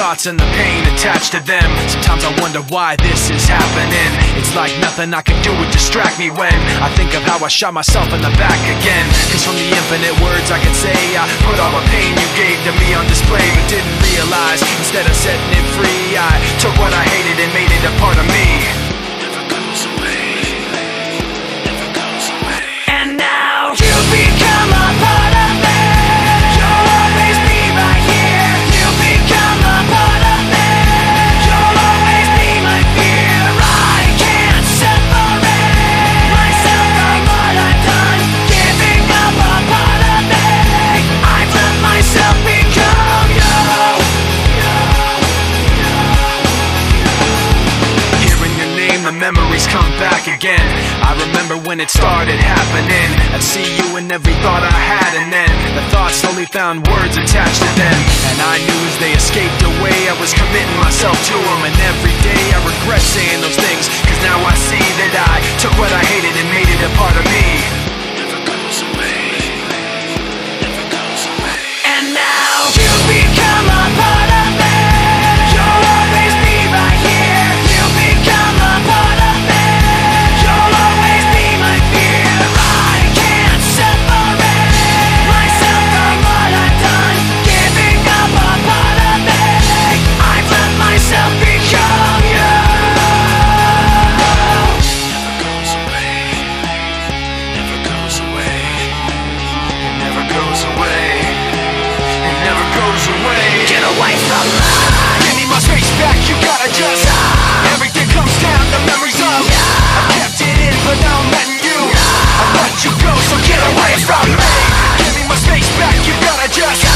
thoughts and the pain attached to them. Sometimes I wonder why this is happening. It's like nothing I can do would distract me when I think of how I shot myself in the back again. Cause from the infinite words I can say, I put all the pain you gave to me on display, but didn't realize instead of setting it free, I took what I hated and made it a part of memories come back again. I remember when it started happening. I'd see you in every thought I had, and then the thoughts slowly found words attached to them. And I knew as they escaped away, I was committing myself to them. And every day I regret saying those things, cause now I see that I took what I hated and made it a part of me. Away from me. Give me my space back, you gotta just